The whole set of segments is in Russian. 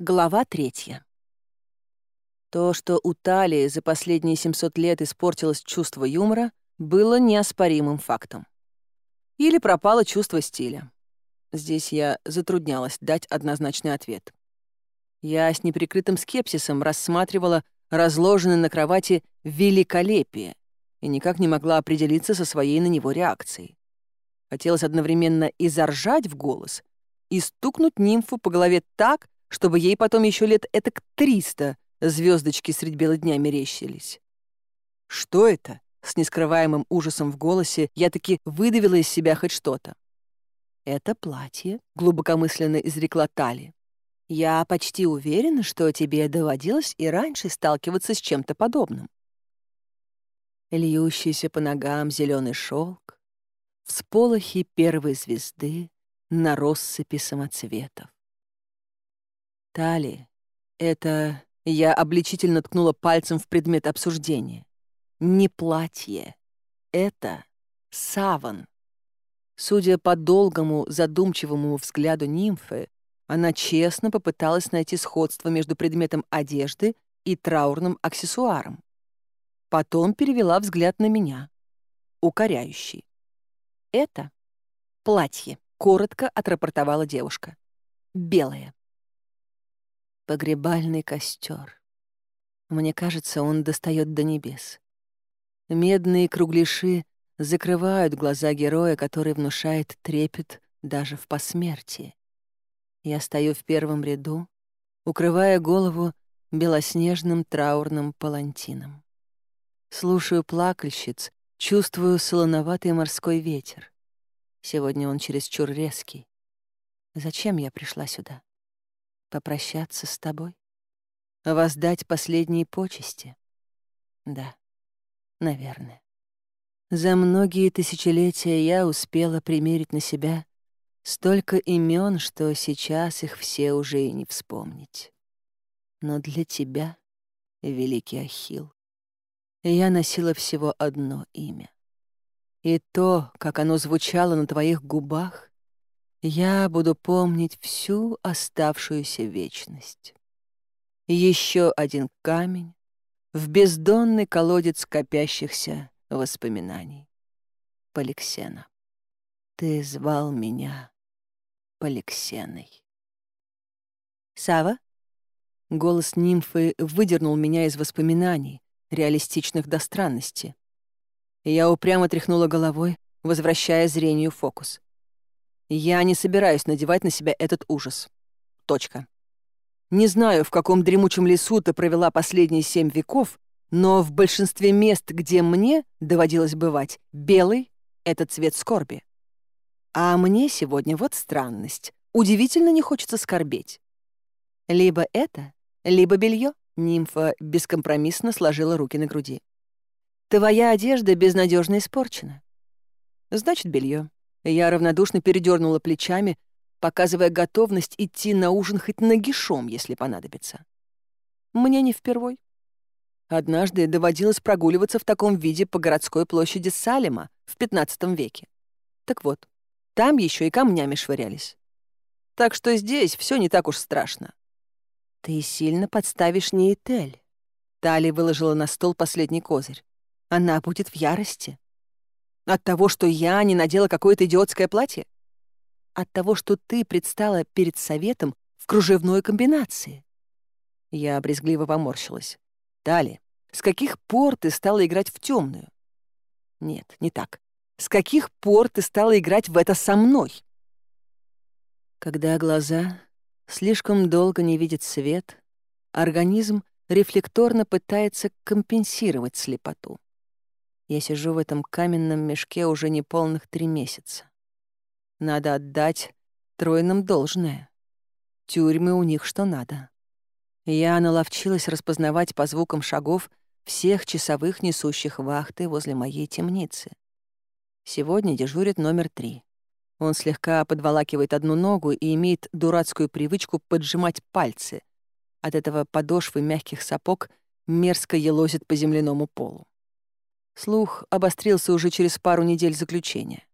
Глава третья. То, что у Талии за последние 700 лет испортилось чувство юмора, было неоспоримым фактом. Или пропало чувство стиля. Здесь я затруднялась дать однозначный ответ. Я с неприкрытым скепсисом рассматривала разложенное на кровати великолепие и никак не могла определиться со своей на него реакцией. Хотелось одновременно и заржать в голос, и стукнуть нимфу по голове так, чтобы ей потом еще лет этак триста звездочки средь бела дня мерещились. «Что это?» — с нескрываемым ужасом в голосе я таки выдавила из себя хоть что-то. «Это платье», — глубокомысленно изрекла Тали. «Я почти уверена, что тебе доводилось и раньше сталкиваться с чем-то подобным». Льющийся по ногам зеленый шелк, всполохи первой звезды на россыпи самоцветов талии. Это... Я обличительно ткнула пальцем в предмет обсуждения. Не платье. Это саван. Судя по долгому, задумчивому взгляду нимфы, она честно попыталась найти сходство между предметом одежды и траурным аксессуаром. Потом перевела взгляд на меня. Укоряющий. «Это платье», — коротко отрапортовала девушка. «Белое». Погребальный костер. Мне кажется, он достает до небес. Медные кругляши закрывают глаза героя, который внушает трепет даже в посмертии. Я стою в первом ряду, укрывая голову белоснежным траурным палантином. Слушаю плакальщиц, чувствую солоноватый морской ветер. Сегодня он чересчур резкий. Зачем я пришла сюда? попрощаться с тобой, воздать последние почести. Да, наверное. За многие тысячелетия я успела примерить на себя столько имен, что сейчас их все уже и не вспомнить. Но для тебя, великий Ахилл, я носила всего одно имя. И то, как оно звучало на твоих губах, я буду помнить всю оставшуюся вечность. Еще один камень в бездонный колодец копящихся воспоминаний. Поликсена. Ты звал меня Поликсеной. Сава? Голос нимфы выдернул меня из воспоминаний, реалистичных до странности. Я упрямо тряхнула головой, возвращая зрению фокус. Я не собираюсь надевать на себя этот ужас. Точка. Не знаю, в каком дремучем лесу ты провела последние семь веков, но в большинстве мест, где мне доводилось бывать, белый — это цвет скорби. А мне сегодня вот странность. Удивительно не хочется скорбеть. Либо это, либо белье. Нимфа бескомпромиссно сложила руки на груди. Твоя одежда безнадежно испорчена. Значит, белье. Я равнодушно передернула плечами, показывая готовность идти на ужин хоть нагишом, если понадобится. Мне не впервой. Однажды доводилось прогуливаться в таком виде по городской площади Салема в XV веке. Так вот, там еще и камнями швырялись. Так что здесь все не так уж страшно. Ты сильно подставишь Неитель. Тали выложила на стол последний козырь. Она будет в ярости. От того, что я не надела какое-то идиотское платье? От того, что ты предстала перед советом в кружевной комбинации?» Я обрезгливо поморщилась. «Тали, с каких пор ты стала играть в темную? «Нет, не так. С каких пор ты стала играть в это со мной?» Когда глаза слишком долго не видят свет, организм рефлекторно пытается компенсировать слепоту. Я сижу в этом каменном мешке уже не полных три месяца. Надо отдать тройным должное. Тюрьмы у них что надо. Я наловчилась распознавать по звукам шагов всех часовых, несущих вахты возле моей темницы. Сегодня дежурит номер три. Он слегка подволакивает одну ногу и имеет дурацкую привычку поджимать пальцы. От этого подошвы мягких сапог мерзко елозит по земляному полу. Слух обострился уже через пару недель заключения.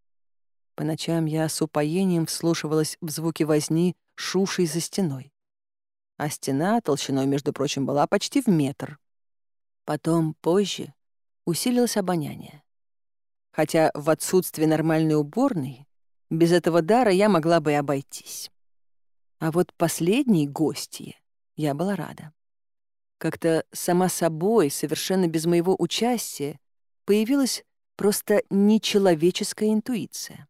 По ночам я с упоением вслушивалась в звуки возни, шушей за стеной. А стена толщиной, между прочим, была почти в метр. Потом, позже, усилилось обоняние. Хотя в отсутствие нормальной уборной без этого дара я могла бы и обойтись. А вот последней гостье я была рада. Как-то сама собой, совершенно без моего участия, появилась просто нечеловеческая интуиция.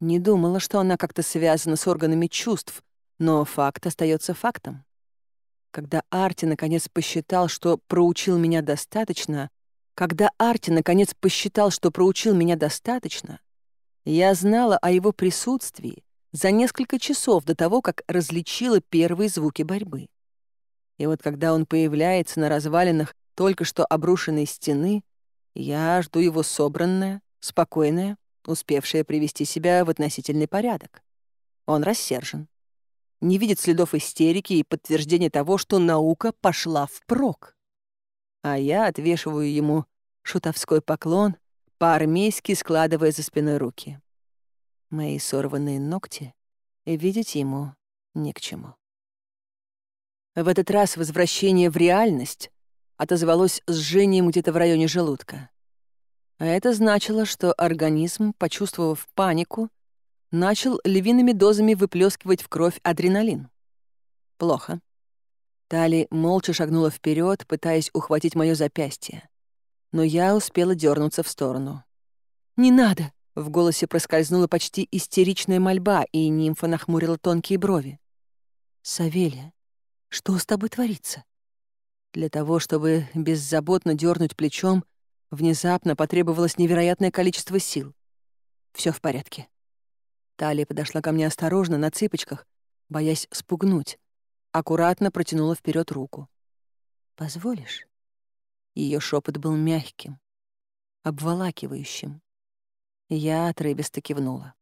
Не думала, что она как-то связана с органами чувств, но факт остается фактом. Когда Арти наконец посчитал, что проучил меня достаточно, когда Арти наконец посчитал, что проучил меня достаточно, я знала о его присутствии за несколько часов до того, как различила первые звуки борьбы. И вот когда он появляется на развалинах только что обрушенной стены, я жду его собранное, спокойное, успевшее привести себя в относительный порядок. Он рассержен. Не видит следов истерики и подтверждения того, что наука пошла впрок. А я отвешиваю ему шутовской поклон, по-армейски складывая за спиной руки. Мои сорванные ногти видеть ему ни к чему. В этот раз возвращение в реальность отозвалось сжением где-то в районе желудка. А это значило, что организм, почувствовав панику, начал львиными дозами выплескивать в кровь адреналин. Плохо. Тали молча шагнула вперед, пытаясь ухватить мое запястье но я успела дернуться в сторону. «Не надо!» — в голосе проскользнула почти истеричная мольба, и нимфа нахмурила тонкие брови. «Савелия, что с тобой творится?» Для того, чтобы беззаботно дернуть плечом, внезапно потребовалось невероятное количество сил. Все в порядке. Талия подошла ко мне осторожно, на цыпочках, боясь спугнуть. Аккуратно протянула вперед руку. «Позволишь?» Ее шепот был мягким, обволакивающим. Я отрывисто кивнула.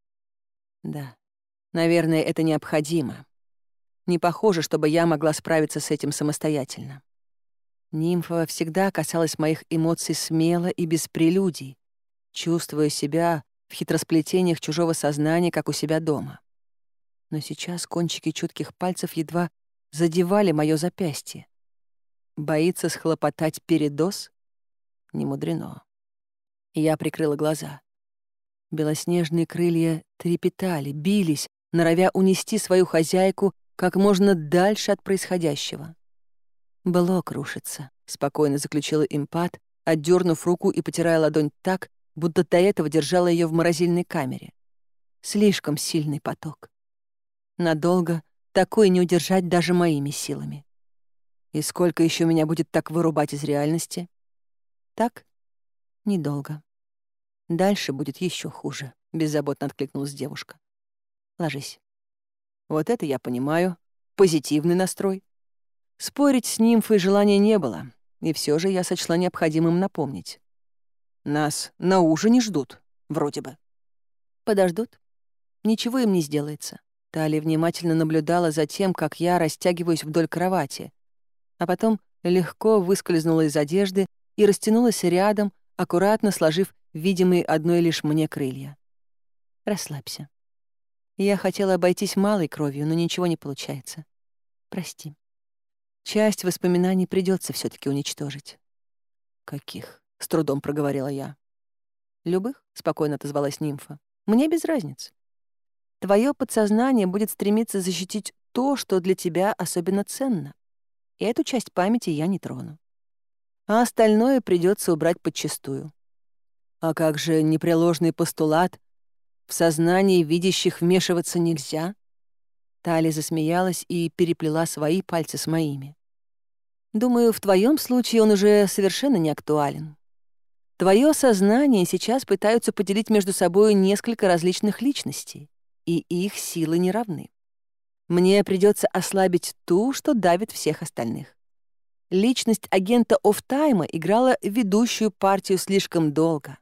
Да, наверное, это необходимо. Не похоже, чтобы я могла справиться с этим самостоятельно. Нимфа всегда касалась моих эмоций смело и без прелюдий, чувствуя себя в хитросплетениях чужого сознания, как у себя дома. Но сейчас кончики чутких пальцев едва задевали мое запястье. Боится схлопотать передоз? Не мудрено. Я прикрыла глаза. Белоснежные крылья трепетали, бились, норовя унести свою хозяйку как можно дальше от происходящего. Было рушится. Спокойно заключила импат, отдернув руку и потирая ладонь так, будто до этого держала ее в морозильной камере. Слишком сильный поток. Надолго такой не удержать даже моими силами. И сколько еще меня будет так вырубать из реальности? Так? Недолго. Дальше будет еще хуже, беззаботно откликнулась девушка. Ложись. Вот это я понимаю. Позитивный настрой. Спорить с нимфой желания не было, и все же я сочла необходимым напомнить. Нас на ужине ждут, вроде бы. Подождут. Ничего им не сделается. тали внимательно наблюдала за тем, как я растягиваюсь вдоль кровати, а потом легко выскользнула из одежды и растянулась рядом, аккуратно сложив видимые одной лишь мне крылья. Расслабься. Я хотела обойтись малой кровью, но ничего не получается. Прости. Часть воспоминаний придется все таки уничтожить. Каких? С трудом проговорила я. Любых? Спокойно отозвалась нимфа. Мне без разницы. Твое подсознание будет стремиться защитить то, что для тебя особенно ценно. И эту часть памяти я не трону. А остальное придется убрать подчистую. А как же непреложный постулат? В сознании видящих вмешиваться нельзя? Тали засмеялась и переплела свои пальцы с моими. Думаю, в твоем случае он уже совершенно не актуален. Твое сознание сейчас пытаются поделить между собой несколько различных личностей, и их силы не равны. Мне придется ослабить ту, что давит всех остальных. Личность агента офтайма играла ведущую партию слишком долго.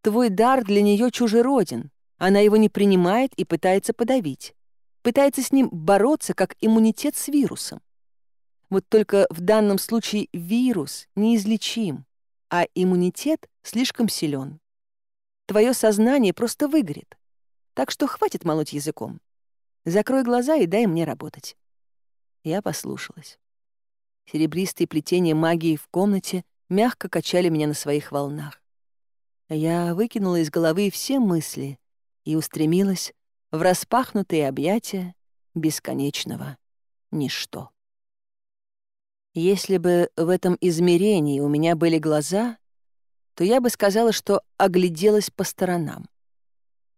Твой дар для нее чужероден, она его не принимает и пытается подавить. Пытается с ним бороться, как иммунитет с вирусом. Вот только в данном случае вирус неизлечим, а иммунитет слишком силен. Твое сознание просто выгорит. Так что хватит молоть языком. Закрой глаза и дай мне работать. Я послушалась. Серебристые плетения магии в комнате мягко качали меня на своих волнах. Я выкинула из головы все мысли и устремилась в распахнутые объятия бесконечного ничто. Если бы в этом измерении у меня были глаза, то я бы сказала, что огляделась по сторонам.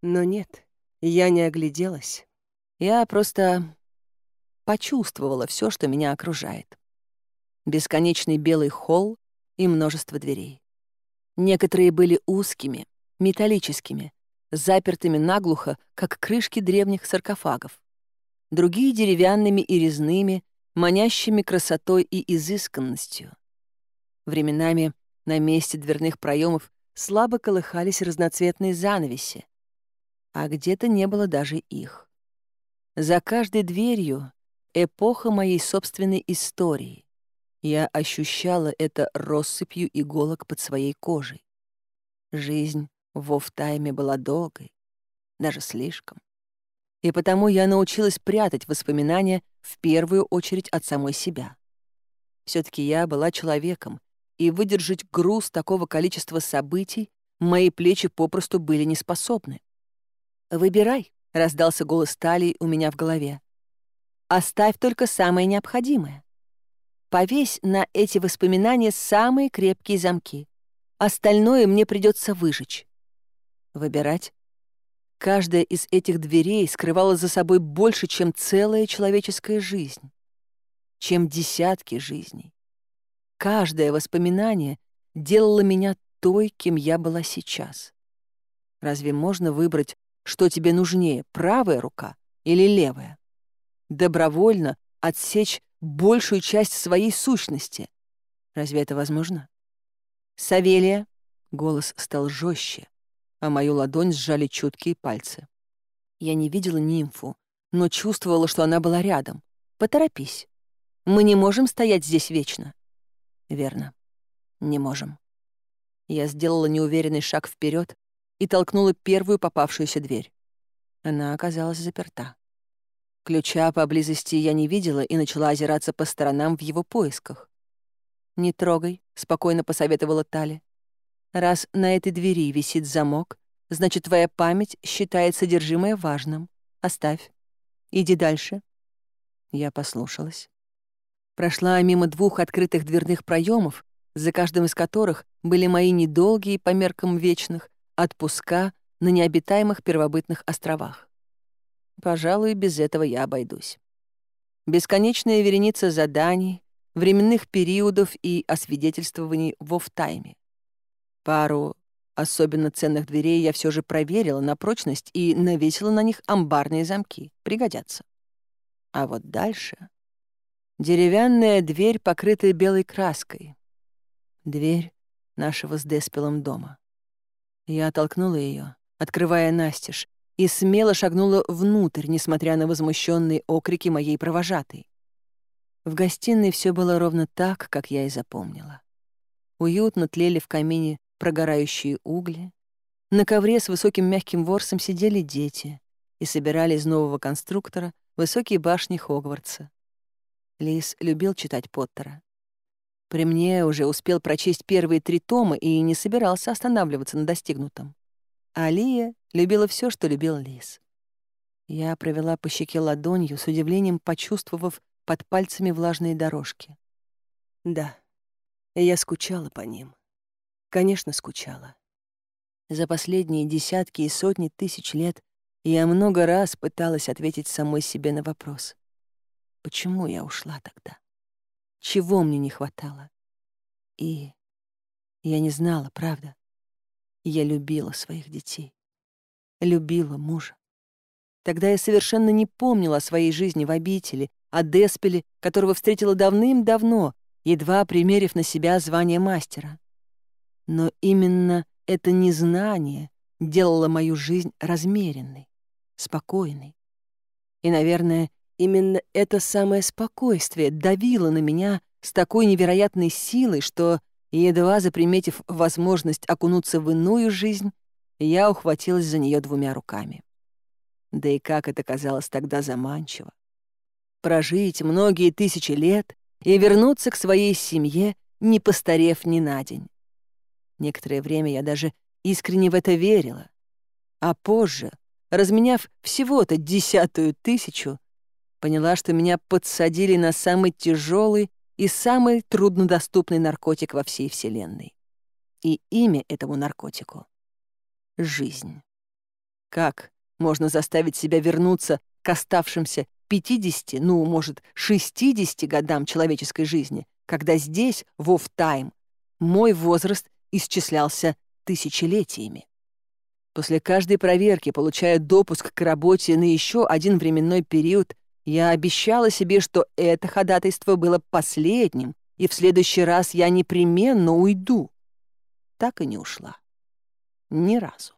Но нет, я не огляделась. Я просто почувствовала все, что меня окружает. Бесконечный белый холл и множество дверей. Некоторые были узкими, металлическими, запертыми наглухо, как крышки древних саркофагов. Другие — деревянными и резными, манящими красотой и изысканностью. Временами на месте дверных проемов слабо колыхались разноцветные занавеси, а где-то не было даже их. За каждой дверью эпоха моей собственной истории. Я ощущала это россыпью иголок под своей кожей. Жизнь в Офтайме была долгой, даже слишком и потому я научилась прятать воспоминания в первую очередь от самой себя. все таки я была человеком, и выдержать груз такого количества событий мои плечи попросту были не способны. «Выбирай», — раздался голос Талии у меня в голове. «Оставь только самое необходимое. Повесь на эти воспоминания самые крепкие замки. Остальное мне придется выжечь». Выбирать каждая из этих дверей скрывала за собой больше, чем целая человеческая жизнь, чем десятки жизней. Каждое воспоминание делало меня той, кем я была сейчас. Разве можно выбрать, что тебе нужнее, правая рука или левая? Добровольно отсечь большую часть своей сущности. Разве это возможно? «Савелия», — голос стал жестче, а мою ладонь сжали чуткие пальцы. Я не видела нимфу, но чувствовала, что она была рядом. «Поторопись. Мы не можем стоять здесь вечно». «Верно. Не можем». Я сделала неуверенный шаг вперед и толкнула первую попавшуюся дверь. Она оказалась заперта. Ключа поблизости я не видела и начала озираться по сторонам в его поисках. «Не трогай», — спокойно посоветовала Тали. Раз на этой двери висит замок, значит, твоя память считает содержимое важным. Оставь. Иди дальше». Я послушалась. Прошла мимо двух открытых дверных проемов, за каждым из которых были мои недолгие по меркам вечных отпуска на необитаемых первобытных островах. Пожалуй, без этого я обойдусь. Бесконечная вереница заданий, временных периодов и освидетельствований в офтайме. Пару особенно ценных дверей я все же проверила на прочность и навесила на них амбарные замки. Пригодятся. А вот дальше... Деревянная дверь, покрытая белой краской. Дверь нашего с Деспелом дома. Я оттолкнула ее, открывая настежь, и смело шагнула внутрь, несмотря на возмущенные окрики моей провожатой. В гостиной все было ровно так, как я и запомнила. Уютно тлели в камине прогорающие угли. На ковре с высоким мягким ворсом сидели дети и собирали из нового конструктора высокие башни Хогвартса. Лис любил читать Поттера. При мне уже успел прочесть первые три тома и не собирался останавливаться на достигнутом. Алия любила все, что любил Лис. Я провела по щеке ладонью, с удивлением почувствовав под пальцами влажные дорожки. Да, я скучала по ним. Конечно, скучала. За последние десятки и сотни тысяч лет я много раз пыталась ответить самой себе на вопрос. Почему я ушла тогда? Чего мне не хватало? И я не знала, правда. Я любила своих детей. Любила мужа. Тогда я совершенно не помнила о своей жизни в обители, о Деспеле, которого встретила давным-давно, едва примерив на себя звание мастера. Но именно это незнание делало мою жизнь размеренной, спокойной. И, наверное, именно это самое спокойствие давило на меня с такой невероятной силой, что, едва заприметив возможность окунуться в иную жизнь, я ухватилась за нее двумя руками. Да и как это казалось тогда заманчиво. Прожить многие тысячи лет и вернуться к своей семье, не постарев ни на день. Некоторое время я даже искренне в это верила. А позже, разменяв всего-то десятую тысячу, поняла, что меня подсадили на самый тяжелый и самый труднодоступный наркотик во всей Вселенной. И имя этому наркотику — жизнь. Как можно заставить себя вернуться к оставшимся 50, ну, может, 60 годам человеческой жизни, когда здесь, в off-time, мой возраст исчислялся тысячелетиями. После каждой проверки, получая допуск к работе на еще один временной период, я обещала себе, что это ходатайство было последним, и в следующий раз я непременно уйду. Так и не ушла. Ни разу.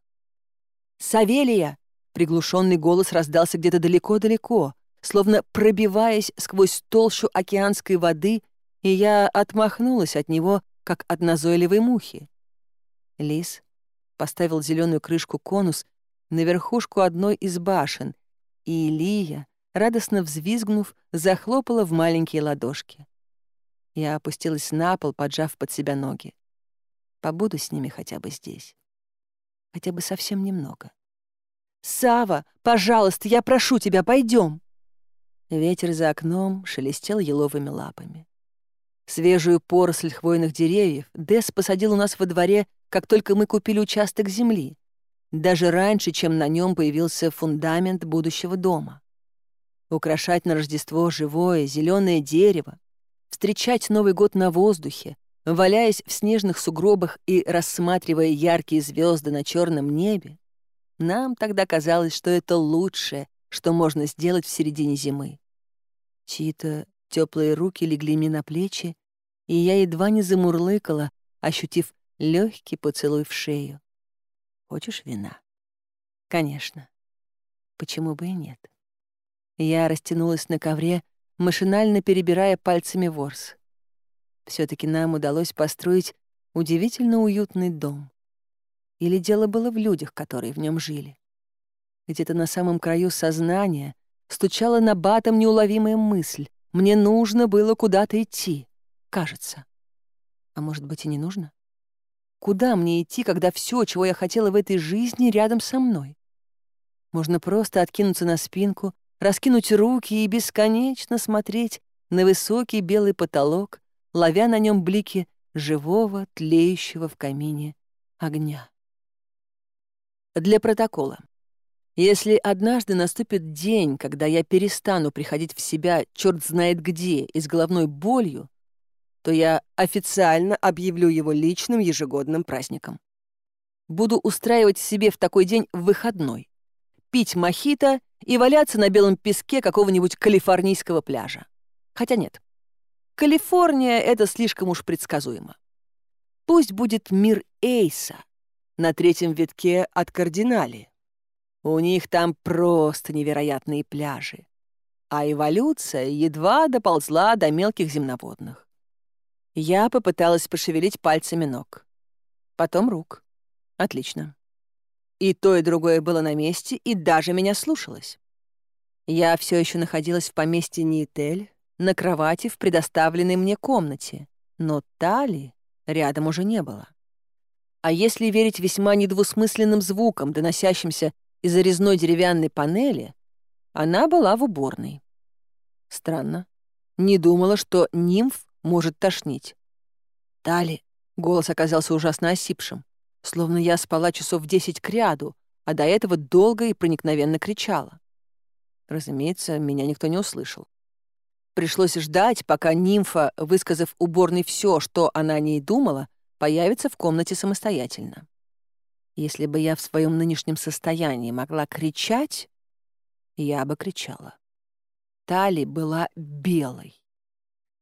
«Савелия!» — приглушенный голос раздался где-то далеко-далеко, словно пробиваясь сквозь толщу океанской воды, и я отмахнулась от него, как однозойливые мухи. Лис поставил зеленую крышку конус на верхушку одной из башен, и Илья, радостно взвизгнув, захлопала в маленькие ладошки. Я опустилась на пол, поджав под себя ноги. Побуду с ними хотя бы здесь. Хотя бы совсем немного. Сава, пожалуйста, я прошу тебя, пойдем. Ветер за окном шелестел еловыми лапами. Свежую поросль хвойных деревьев Дес посадил у нас во дворе, как только мы купили участок земли, даже раньше, чем на нем появился фундамент будущего дома. Украшать на Рождество живое, зеленое дерево, встречать Новый год на воздухе, валяясь в снежных сугробах и рассматривая яркие звезды на черном небе, нам тогда казалось, что это лучшее, что можно сделать в середине зимы. Чьи-то Теплые руки легли мне на плечи, и я едва не замурлыкала, ощутив легкий поцелуй в шею. «Хочешь вина?» «Конечно. Почему бы и нет?» Я растянулась на ковре, машинально перебирая пальцами ворс. все таки нам удалось построить удивительно уютный дом. Или дело было в людях, которые в нем жили. Где-то на самом краю сознания стучала на батом неуловимая мысль. Мне нужно было куда-то идти, кажется. А может быть и не нужно? Куда мне идти, когда все, чего я хотела в этой жизни, рядом со мной? Можно просто откинуться на спинку, раскинуть руки и бесконечно смотреть на высокий белый потолок, ловя на нем блики живого, тлеющего в камине огня. Для протокола. Если однажды наступит день, когда я перестану приходить в себя черт знает где и с головной болью, то я официально объявлю его личным ежегодным праздником. Буду устраивать себе в такой день выходной, пить мохито и валяться на белом песке какого-нибудь калифорнийского пляжа. Хотя нет, Калифорния — это слишком уж предсказуемо. Пусть будет мир Эйса на третьем витке от Кардинали. У них там просто невероятные пляжи. А эволюция едва доползла до мелких земноводных. Я попыталась пошевелить пальцами ног. Потом рук. Отлично. И то, и другое было на месте, и даже меня слушалось. Я все еще находилась в поместье Нитель на кровати в предоставленной мне комнате, но Тали рядом уже не было. А если верить весьма недвусмысленным звукам, доносящимся из-за деревянной панели, она была в уборной. Странно. Не думала, что нимф может тошнить. «Тали!» — голос оказался ужасно осипшим. Словно я спала часов десять кряду, а до этого долго и проникновенно кричала. Разумеется, меня никто не услышал. Пришлось ждать, пока нимфа, высказав уборной все, что она о ней думала, появится в комнате самостоятельно. Если бы я в своем нынешнем состоянии могла кричать, я бы кричала. Тали была белой.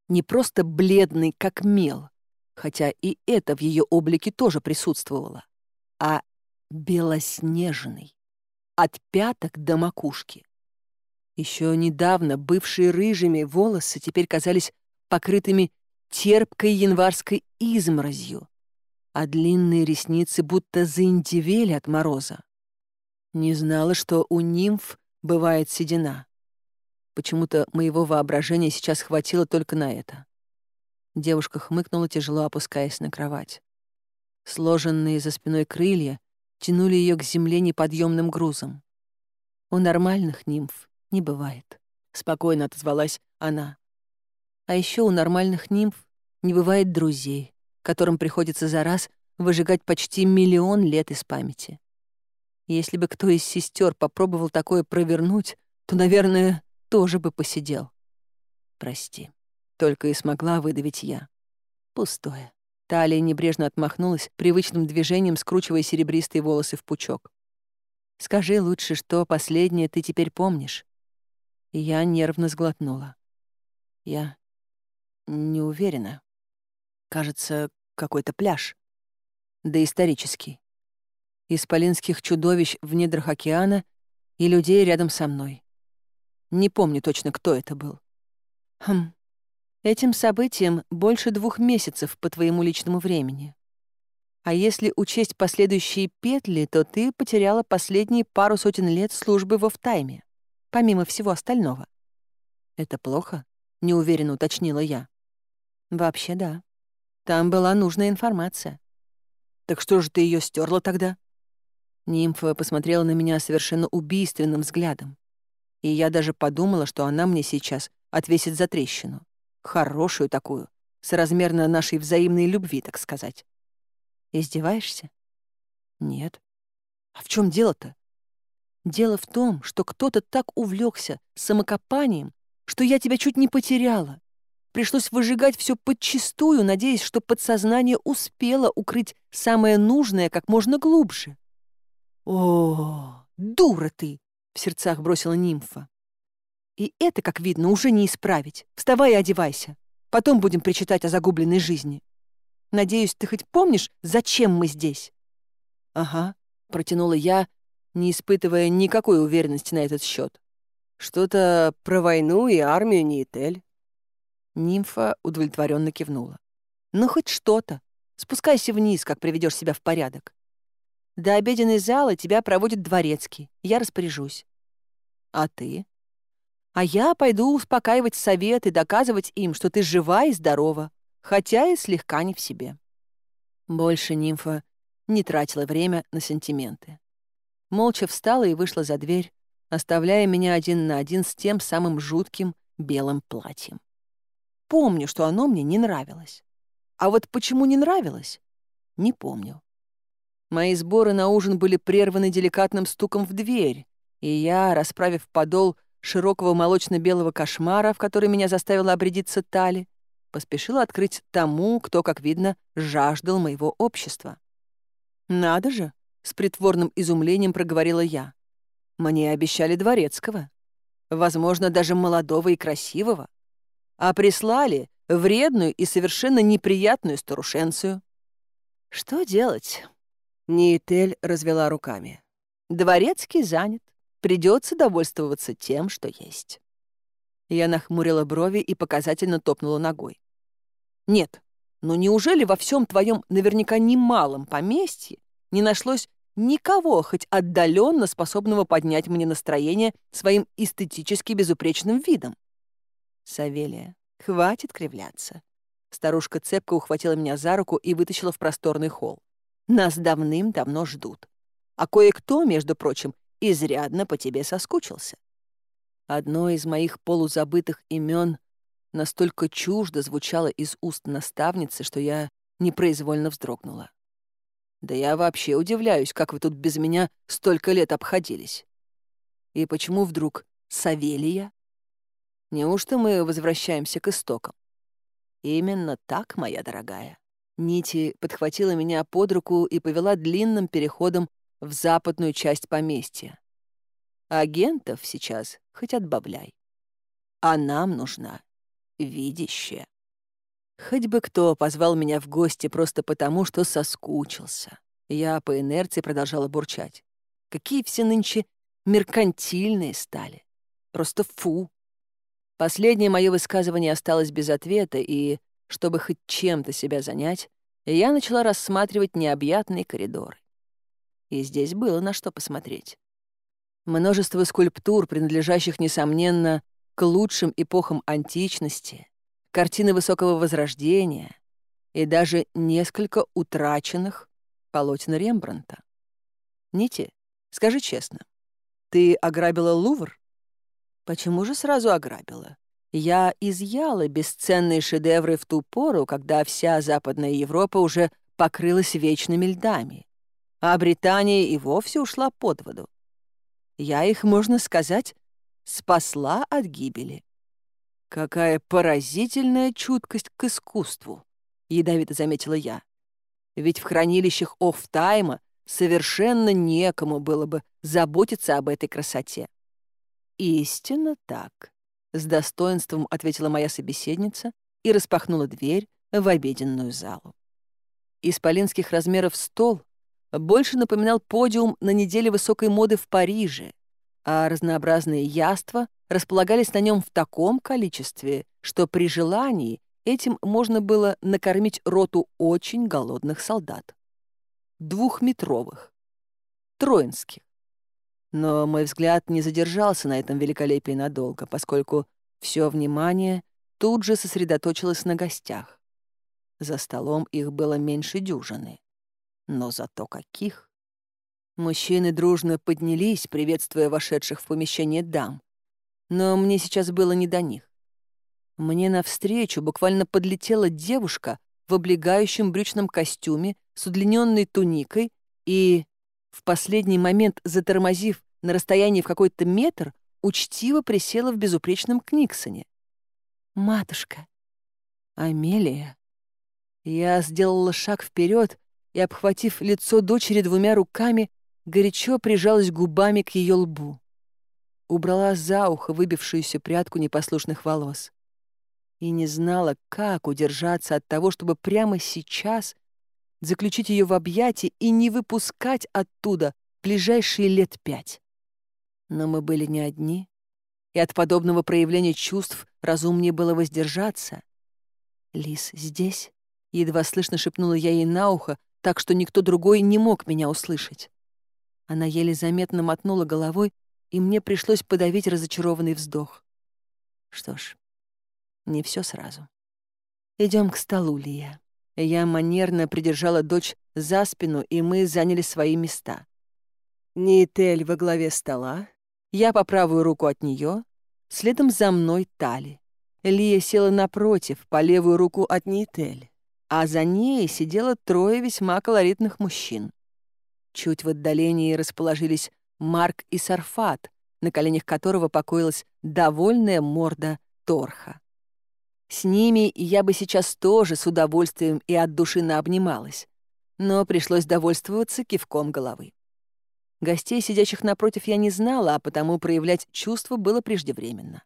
Не просто бледной, как мел, хотя и это в ее облике тоже присутствовало, а белоснежной, от пяток до макушки. Еще недавно бывшие рыжими волосы теперь казались покрытыми терпкой январской изморозью, а длинные ресницы будто заиндивели от мороза. Не знала, что у нимф бывает седина. Почему-то моего воображения сейчас хватило только на это. Девушка хмыкнула, тяжело опускаясь на кровать. Сложенные за спиной крылья тянули ее к земле неподъемным грузом. У нормальных нимф не бывает. Спокойно отозвалась она. А еще у нормальных нимф не бывает друзей, которым приходится за раз выжигать почти миллион лет из памяти. Если бы кто из сестер попробовал такое провернуть, то, наверное, тоже бы посидел. «Прости», — только и смогла выдавить я. Пустое. Талия небрежно отмахнулась, привычным движением скручивая серебристые волосы в пучок. «Скажи лучше, что последнее ты теперь помнишь». я нервно сглотнула. Я не уверена. Кажется, какой-то пляж. да Доисторический. Исполинских чудовищ в недрах океана и людей рядом со мной. Не помню точно, кто это был. Хм. Этим событием больше двух месяцев по твоему личному времени. А если учесть последующие петли, то ты потеряла последние пару сотен лет службы во втайме, помимо всего остального. Это плохо? Неуверенно уточнила я. Вообще да. Там была нужная информация. «Так что же ты ее стерла тогда?» Нимфа посмотрела на меня совершенно убийственным взглядом. И я даже подумала, что она мне сейчас отвесит за трещину. Хорошую такую, соразмерно нашей взаимной любви, так сказать. Издеваешься? Нет. А в чем дело-то? Дело в том, что кто-то так увлекся самокопанием, что я тебя чуть не потеряла. Пришлось выжигать все подчистую, надеясь, что подсознание успело укрыть самое нужное как можно глубже. «О, дура ты!» — в сердцах бросила нимфа. «И это, как видно, уже не исправить. Вставай и одевайся. Потом будем причитать о загубленной жизни. Надеюсь, ты хоть помнишь, зачем мы здесь?» «Ага», — протянула я, не испытывая никакой уверенности на этот счет. «Что-то про войну и армию не Неитель». Нимфа удовлетворенно кивнула. «Ну, хоть что-то. Спускайся вниз, как приведешь себя в порядок. До обеденной залы тебя проводит дворецкий. Я распоряжусь». «А ты?» «А я пойду успокаивать совет и доказывать им, что ты жива и здорова, хотя и слегка не в себе». Больше нимфа не тратила время на сантименты. Молча встала и вышла за дверь, оставляя меня один на один с тем самым жутким белым платьем. Помню, что оно мне не нравилось. А вот почему не нравилось, не помню. Мои сборы на ужин были прерваны деликатным стуком в дверь, и я, расправив подол широкого молочно-белого кошмара, в который меня заставила обрядиться Тали, поспешила открыть тому, кто, как видно, жаждал моего общества. «Надо же!» — с притворным изумлением проговорила я. «Мне обещали дворецкого. Возможно, даже молодого и красивого а прислали вредную и совершенно неприятную старушенцию. Что делать? Неитель развела руками. Дворецкий занят. Придется довольствоваться тем, что есть. Я нахмурила брови и показательно топнула ногой. Нет, но ну неужели во всем твоем наверняка немалом поместье не нашлось никого, хоть отдаленно способного поднять мне настроение своим эстетически безупречным видом? Савелия, хватит кривляться. Старушка цепко ухватила меня за руку и вытащила в просторный холл. Нас давным-давно ждут. А кое-кто, между прочим, изрядно по тебе соскучился. Одно из моих полузабытых имен настолько чуждо звучало из уст наставницы, что я непроизвольно вздрогнула. Да я вообще удивляюсь, как вы тут без меня столько лет обходились. И почему вдруг Савелия Неужто мы возвращаемся к истокам? Именно так, моя дорогая. Нити подхватила меня под руку и повела длинным переходом в западную часть поместья. Агентов сейчас хоть отбавляй. А нам нужна видящая. Хоть бы кто позвал меня в гости просто потому, что соскучился. Я по инерции продолжала бурчать. Какие все нынче меркантильные стали. Просто фу. Последнее мое высказывание осталось без ответа, и, чтобы хоть чем-то себя занять, я начала рассматривать необъятные коридоры. И здесь было на что посмотреть. Множество скульптур, принадлежащих, несомненно, к лучшим эпохам античности, картины высокого возрождения и даже несколько утраченных полотен Рембранта. Нити, скажи честно, ты ограбила Лувр? Почему же сразу ограбила? Я изъяла бесценные шедевры в ту пору, когда вся Западная Европа уже покрылась вечными льдами, а Британия и вовсе ушла под воду. Я их, можно сказать, спасла от гибели. «Какая поразительная чуткость к искусству!» — ядовито заметила я. «Ведь в хранилищах офтайма совершенно некому было бы заботиться об этой красоте. «Истинно так», — с достоинством ответила моя собеседница и распахнула дверь в обеденную залу. Исполинских размеров стол больше напоминал подиум на неделе высокой моды в Париже, а разнообразные яства располагались на нем в таком количестве, что при желании этим можно было накормить роту очень голодных солдат. Двухметровых, троинских, но мой взгляд не задержался на этом великолепии надолго, поскольку все внимание тут же сосредоточилось на гостях. За столом их было меньше дюжины. Но зато каких! Мужчины дружно поднялись, приветствуя вошедших в помещение дам. Но мне сейчас было не до них. Мне навстречу буквально подлетела девушка в облегающем брючном костюме с удлиненной туникой и в последний момент, затормозив на расстоянии в какой-то метр, учтиво присела в безупречном книгсоне. «Матушка! Амелия!» Я сделала шаг вперед и, обхватив лицо дочери двумя руками, горячо прижалась губами к ее лбу. Убрала за ухо выбившуюся прядку непослушных волос и не знала, как удержаться от того, чтобы прямо сейчас заключить ее в объятия и не выпускать оттуда ближайшие лет пять. Но мы были не одни, и от подобного проявления чувств разумнее было воздержаться. «Лис здесь?» — едва слышно шепнула я ей на ухо, так что никто другой не мог меня услышать. Она еле заметно мотнула головой, и мне пришлось подавить разочарованный вздох. Что ж, не все сразу. Идем к столу, Лия. Я манерно придержала дочь за спину, и мы заняли свои места. Нейтель во главе стола, я по правую руку от нее, следом за мной Тали. Лия села напротив, по левую руку от Нейтель, а за ней сидело трое весьма колоритных мужчин. Чуть в отдалении расположились Марк и Сарфат, на коленях которого покоилась довольная морда Торха. С ними я бы сейчас тоже с удовольствием и от души наобнималась, но пришлось довольствоваться кивком головы. Гостей, сидящих напротив, я не знала, а потому проявлять чувства было преждевременно.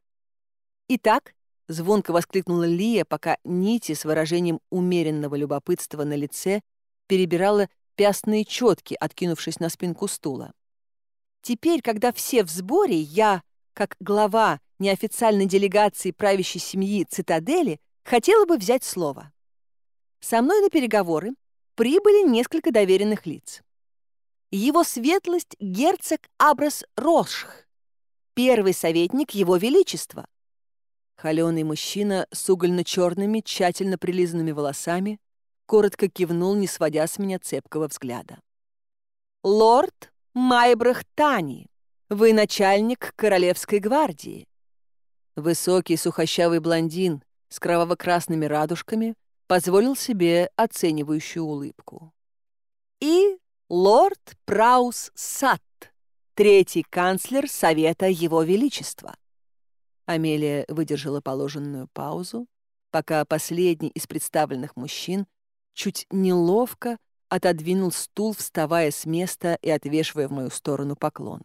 «Итак», — звонко воскликнула Лия, пока Нити с выражением умеренного любопытства на лице перебирала пястные четки, откинувшись на спинку стула. «Теперь, когда все в сборе, я, как глава неофициальной делегации правящей семьи Цитадели, хотела бы взять слово. Со мной на переговоры прибыли несколько доверенных лиц. Его светлость — герцог Абрас Рошх, первый советник Его Величества, Холеный мужчина с угольно-черными, тщательно прилизанными волосами коротко кивнул, не сводя с меня цепкого взгляда. «Лорд Майбрах Тани, вы начальник Королевской гвардии». Высокий, сухощавый блондин с кроваво-красными радужками позволил себе оценивающую улыбку. И лорд Праус Сатт, третий канцлер Совета Его Величества. Амелия выдержала положенную паузу, пока последний из представленных мужчин чуть неловко отодвинул стул, вставая с места и отвешивая в мою сторону поклон.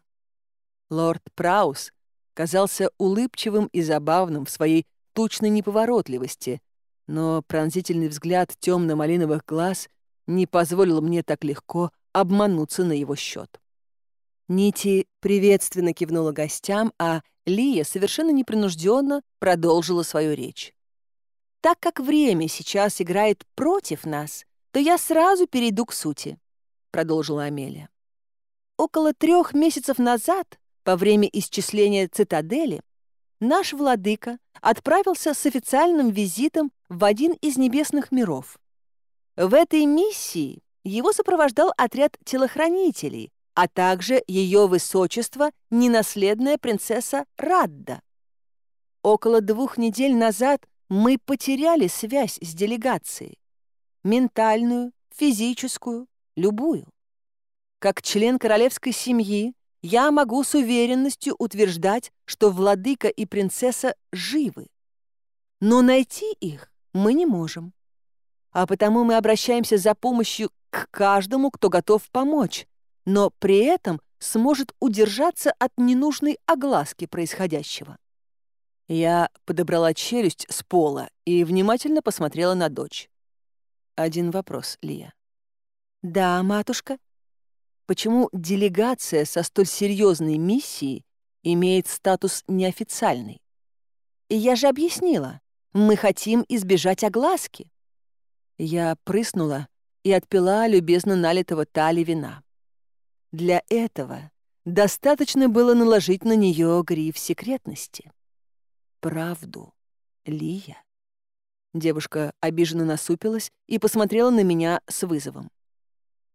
Лорд Праус — казался улыбчивым и забавным в своей тучной неповоротливости, но пронзительный взгляд темно-малиновых глаз не позволил мне так легко обмануться на его счет. Нити приветственно кивнула гостям, а Лия совершенно непринужденно продолжила свою речь. «Так как время сейчас играет против нас, то я сразу перейду к сути», — продолжила Амелия. «Около трех месяцев назад во время исчисления цитадели наш владыка отправился с официальным визитом в один из небесных миров. В этой миссии его сопровождал отряд телохранителей, а также ее высочество, ненаследная принцесса Радда. Около двух недель назад мы потеряли связь с делегацией. Ментальную, физическую, любую. Как член королевской семьи, я могу с уверенностью утверждать, что владыка и принцесса живы. Но найти их мы не можем. А потому мы обращаемся за помощью к каждому, кто готов помочь, но при этом сможет удержаться от ненужной огласки происходящего. Я подобрала челюсть с пола и внимательно посмотрела на дочь. Один вопрос, Лия. «Да, матушка», почему делегация со столь серьезной миссией имеет статус неофициальный. И я же объяснила, мы хотим избежать огласки. Я прыснула и отпила любезно налитого тали вина. Для этого достаточно было наложить на нее гриф секретности. Правду, Лия. Девушка обиженно насупилась и посмотрела на меня с вызовом.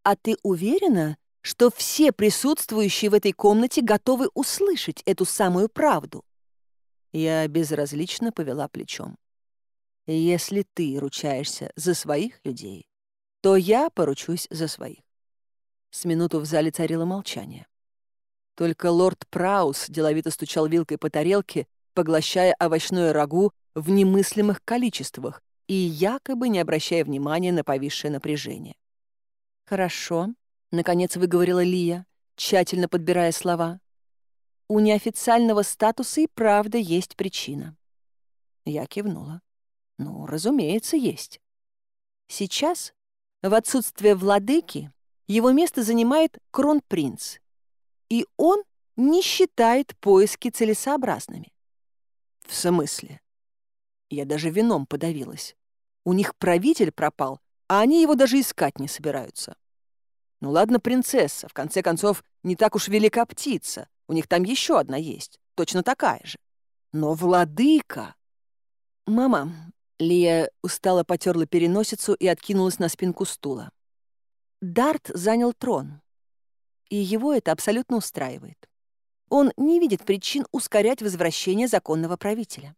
«А ты уверена, что все присутствующие в этой комнате готовы услышать эту самую правду. Я безразлично повела плечом. Если ты ручаешься за своих людей, то я поручусь за своих. С минуту в зале царило молчание. Только лорд Праус деловито стучал вилкой по тарелке, поглощая овощное рагу в немыслимых количествах и якобы не обращая внимания на повисшее напряжение. «Хорошо», — наконец выговорила Лия, тщательно подбирая слова. «У неофициального статуса и правда есть причина». Я кивнула. «Ну, разумеется, есть. Сейчас, в отсутствие владыки, его место занимает кронпринц, и он не считает поиски целесообразными». «В смысле?» Я даже вином подавилась. У них правитель пропал, а они его даже искать не собираются. Ну ладно, принцесса, в конце концов, не так уж велика птица. У них там еще одна есть, точно такая же. Но владыка... Мама, Лия устало потерла переносицу и откинулась на спинку стула. Дарт занял трон. И его это абсолютно устраивает. Он не видит причин ускорять возвращение законного правителя.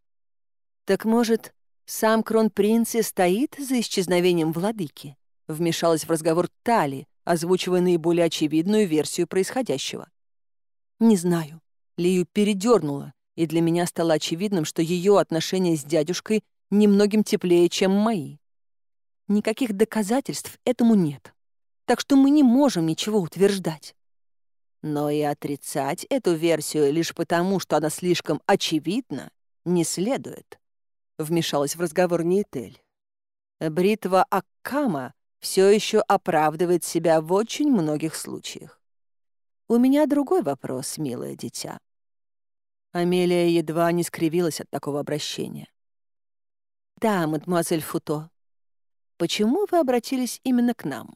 Так может, сам кронпринц и стоит за исчезновением владыки? Вмешалась в разговор Тали, озвучивая наиболее очевидную версию происходящего. «Не знаю». Лию передернула, и для меня стало очевидным, что ее отношения с дядюшкой немногим теплее, чем мои. Никаких доказательств этому нет. Так что мы не можем ничего утверждать. Но и отрицать эту версию лишь потому, что она слишком очевидна, не следует», — вмешалась в разговор Нейтель. «Бритва Аккама все еще оправдывает себя в очень многих случаях. У меня другой вопрос, милое дитя. Амелия едва не скривилась от такого обращения. «Да, мадемуазель Футо. Почему вы обратились именно к нам?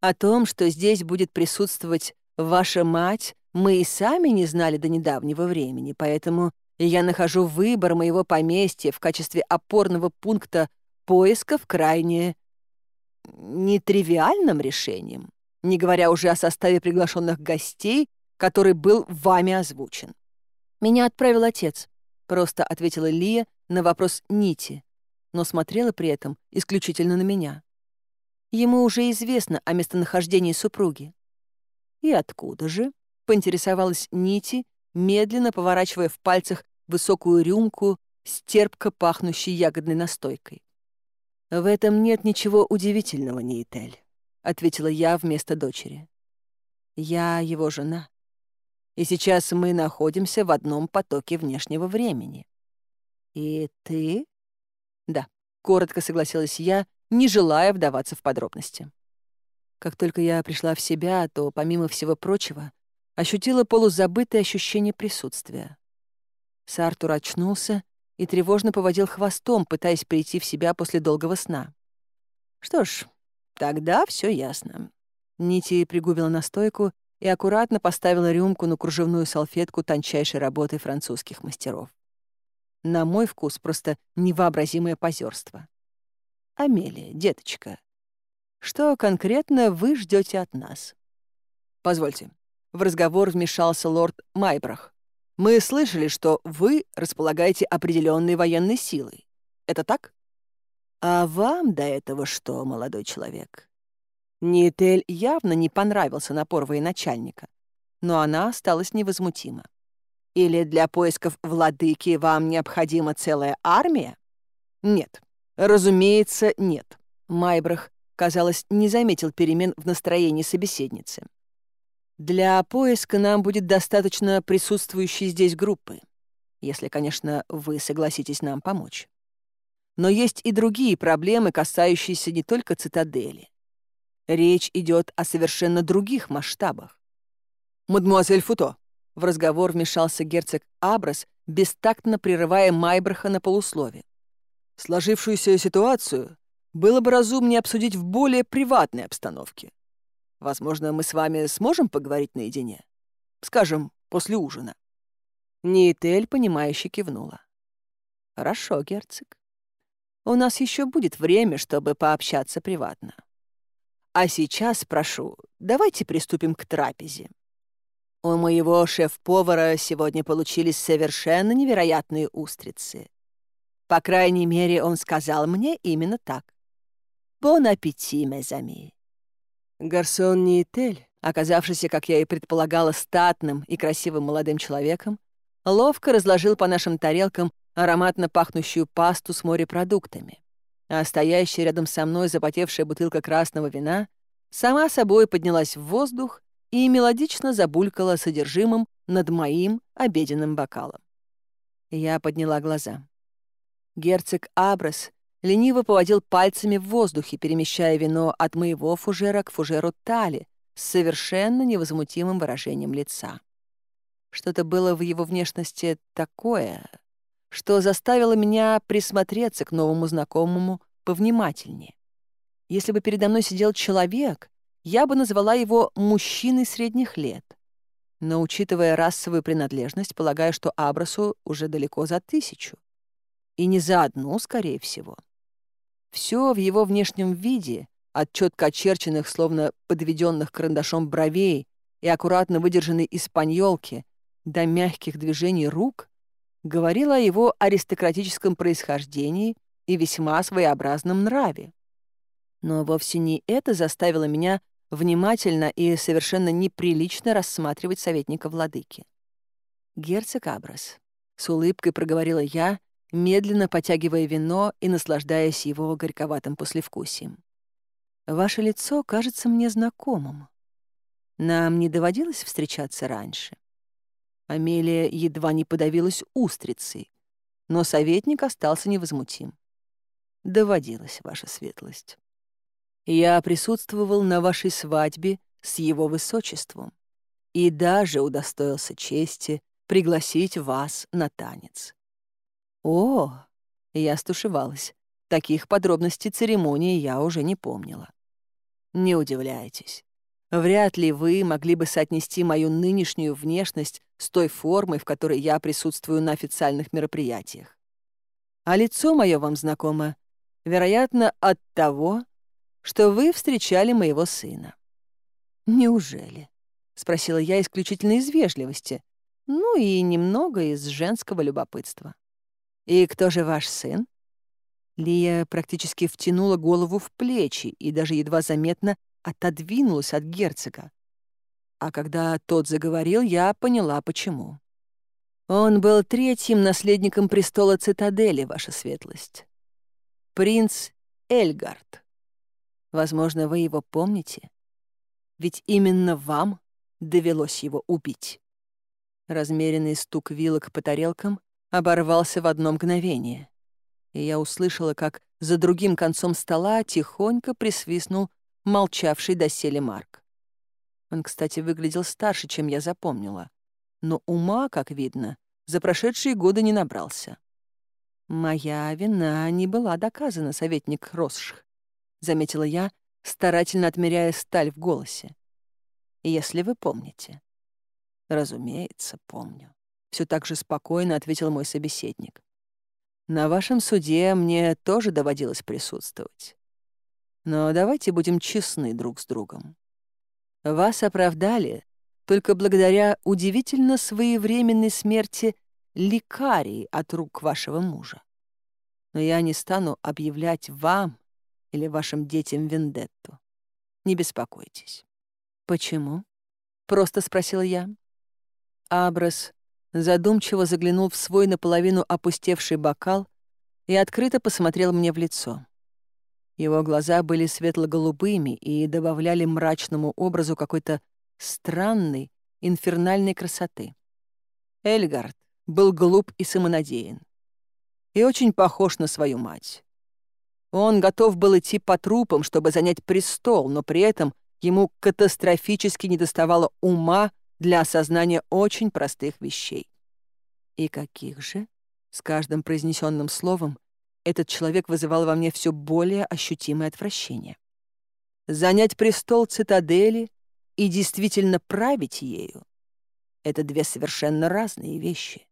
О том, что здесь будет присутствовать ваша мать, мы и сами не знали до недавнего времени, поэтому я нахожу выбор моего поместья в качестве опорного пункта поисков крайне нетривиальным решением, не говоря уже о составе приглашенных гостей, который был вами озвучен. «Меня отправил отец», — просто ответила Лия на вопрос Нити, но смотрела при этом исключительно на меня. Ему уже известно о местонахождении супруги. «И откуда же?» — поинтересовалась Нити, медленно поворачивая в пальцах высокую рюмку с терпко пахнущей ягодной настойкой. В этом нет ничего удивительного, Неитель, — ответила я вместо дочери. Я его жена. И сейчас мы находимся в одном потоке внешнего времени. И ты? Да, — коротко согласилась я, не желая вдаваться в подробности. Как только я пришла в себя, то, помимо всего прочего, ощутила полузабытое ощущение присутствия. Сартур очнулся и тревожно поводил хвостом, пытаясь прийти в себя после долгого сна. «Что ж, тогда все ясно». Нити пригубила настойку и аккуратно поставила рюмку на кружевную салфетку тончайшей работы французских мастеров. На мой вкус просто невообразимое позерство. «Амелия, деточка, что конкретно вы ждете от нас?» «Позвольте». В разговор вмешался лорд Майбрах, мы слышали, что вы располагаете определенной военной силой. Это так? А вам до этого что, молодой человек? Нитель явно не понравился напор военачальника, но она осталась невозмутима. Или для поисков владыки вам необходима целая армия? Нет. Разумеется, нет. Майбрах, казалось, не заметил перемен в настроении собеседницы. Для поиска нам будет достаточно присутствующей здесь группы, если, конечно, вы согласитесь нам помочь. Но есть и другие проблемы, касающиеся не только цитадели. Речь идет о совершенно других масштабах. «Мадемуазель Футо», — в разговор вмешался герцог Абрас, бестактно прерывая Майбраха на полуслове. «Сложившуюся ситуацию было бы разумнее обсудить в более приватной обстановке. Возможно, мы с вами сможем поговорить наедине? Скажем, после ужина». Неитель, понимающе кивнула. «Хорошо, герцог. У нас еще будет время, чтобы пообщаться приватно. А сейчас, прошу, давайте приступим к трапезе. У моего шеф-повара сегодня получились совершенно невероятные устрицы. По крайней мере, он сказал мне именно так. «Бон аппетит, мезами!» Гарсон Нитель, оказавшийся, как я и предполагала, статным и красивым молодым человеком, ловко разложил по нашим тарелкам ароматно пахнущую пасту с морепродуктами, а стоящая рядом со мной запотевшая бутылка красного вина сама собой поднялась в воздух и мелодично забулькала содержимым над моим обеденным бокалом. Я подняла глаза. Герцог Абрас Лениво поводил пальцами в воздухе, перемещая вино от моего фужера к фужеру Тали с совершенно невозмутимым выражением лица. Что-то было в его внешности такое, что заставило меня присмотреться к новому знакомому повнимательнее. Если бы передо мной сидел человек, я бы назвала его мужчиной средних лет. Но, учитывая расовую принадлежность, полагаю, что Абрасу уже далеко за тысячу. И не за одну, скорее всего. Все в его внешнем виде, от четко очерченных, словно подведенных карандашом бровей и аккуратно выдержанной испаньолки до мягких движений рук, говорило о его аристократическом происхождении и весьма своеобразном нраве. Но вовсе не это заставило меня внимательно и совершенно неприлично рассматривать советника владыки. «Герцог Абрас», — с улыбкой проговорила я, медленно потягивая вино и наслаждаясь его горьковатым послевкусием. «Ваше лицо кажется мне знакомым. Нам не доводилось встречаться раньше». Амелия едва не подавилась устрицей, но советник остался невозмутим. «Доводилась ваша светлость. Я присутствовал на вашей свадьбе с его высочеством и даже удостоился чести пригласить вас на танец. О, я стушевалась. Таких подробностей церемонии я уже не помнила. Не удивляйтесь. Вряд ли вы могли бы соотнести мою нынешнюю внешность с той формой, в которой я присутствую на официальных мероприятиях. А лицо мое вам знакомо, вероятно, от того, что вы встречали моего сына. Неужели? — спросила я исключительно из вежливости, ну и немного из женского любопытства. «И кто же ваш сын?» Лия практически втянула голову в плечи и даже едва заметно отодвинулась от герцога. А когда тот заговорил, я поняла, почему. Он был третьим наследником престола цитадели, ваша светлость. Принц Эльгард. Возможно, вы его помните? Ведь именно вам довелось его убить. Размеренный стук вилок по тарелкам оборвался в одно мгновение, и я услышала, как за другим концом стола тихонько присвистнул молчавший доселе Марк. Он, кстати, выглядел старше, чем я запомнила, но ума, как видно, за прошедшие годы не набрался. «Моя вина не была доказана, советник Росшх», — заметила я, старательно отмеряя сталь в голосе. «Если вы помните». «Разумеется, помню». Все так же спокойно ответил мой собеседник. На вашем суде мне тоже доводилось присутствовать. Но давайте будем честны друг с другом. Вас оправдали только благодаря удивительно своевременной смерти лекарии от рук вашего мужа. Но я не стану объявлять вам или вашим детям вендетту. Не беспокойтесь. Почему? Просто спросила я. Абрас задумчиво заглянул в свой наполовину опустевший бокал и открыто посмотрел мне в лицо. Его глаза были светло-голубыми и добавляли мрачному образу какой-то странной, инфернальной красоты. Эльгард был глуп и самонадеян. И очень похож на свою мать. Он готов был идти по трупам, чтобы занять престол, но при этом ему катастрофически недоставало ума для осознания очень простых вещей. И каких же? С каждым произнесенным словом этот человек вызывал во мне все более ощутимое отвращение. Занять престол цитадели и действительно править ею — это две совершенно разные вещи,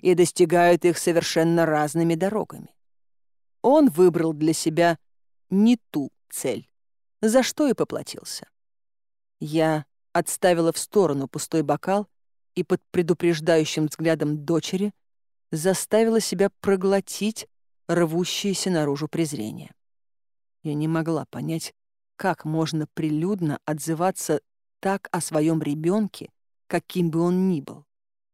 и достигают их совершенно разными дорогами. Он выбрал для себя не ту цель, за что и поплатился. Я отставила в сторону пустой бокал и под предупреждающим взглядом дочери заставила себя проглотить рвущееся наружу презрение. Я не могла понять, как можно прилюдно отзываться так о своем ребенке, каким бы он ни был,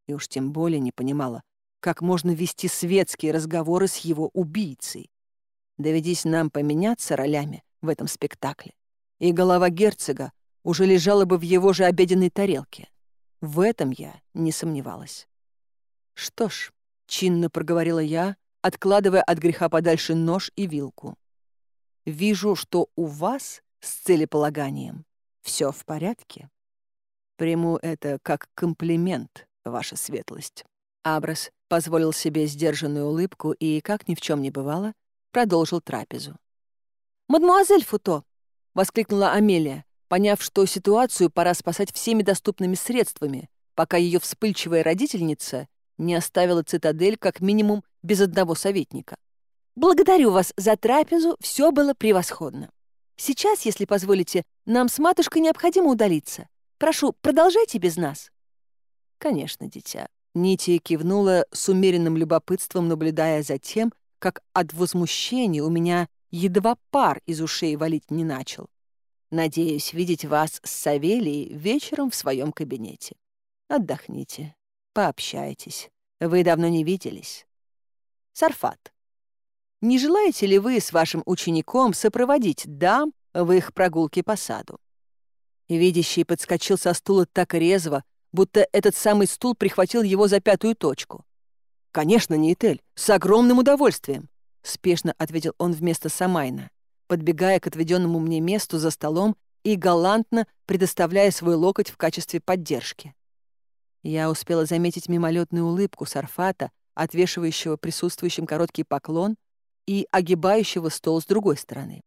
и уж тем более не понимала, как можно вести светские разговоры с его убийцей. Доведись нам поменяться ролями в этом спектакле, и голова герцога уже лежала бы в его же обеденной тарелке. В этом я не сомневалась. «Что ж», — чинно проговорила я, откладывая от греха подальше нож и вилку. «Вижу, что у вас с целеполаганием все в порядке. Приму это как комплимент, ваша светлость». Абрас позволил себе сдержанную улыбку и, как ни в чем не бывало, продолжил трапезу. «Мадмуазель Футо!» — воскликнула Амелия. Поняв, что ситуацию пора спасать всеми доступными средствами, пока ее вспыльчивая родительница не оставила цитадель как минимум без одного советника. «Благодарю вас за трапезу, все было превосходно. Сейчас, если позволите, нам с матушкой необходимо удалиться. Прошу, продолжайте без нас». «Конечно, дитя». Нития кивнула с умеренным любопытством, наблюдая за тем, как от возмущения у меня едва пар из ушей валить не начал. Надеюсь видеть вас с Савелией вечером в своем кабинете. Отдохните, пообщайтесь. Вы давно не виделись. Сарфат. Не желаете ли вы с вашим учеником сопроводить дам в их прогулке по саду? Видящий подскочил со стула так резво, будто этот самый стул прихватил его за пятую точку. «Конечно, Неитель, с огромным удовольствием!» — спешно ответил он вместо Самайна. подбегая к отведенному мне месту за столом и галантно предоставляя свой локоть в качестве поддержки. Я успела заметить мимолетную улыбку Сарфата, отвешивающего присутствующим короткий поклон и огибающего стол с другой стороны.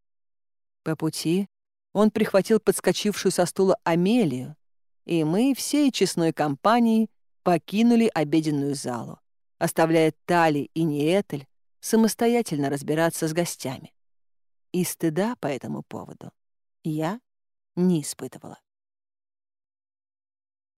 По пути он прихватил подскочившую со стула Амелию, и мы всей честной компанией покинули обеденную залу, оставляя Тали и Ниэтель самостоятельно разбираться с гостями и стыда по этому поводу я не испытывала.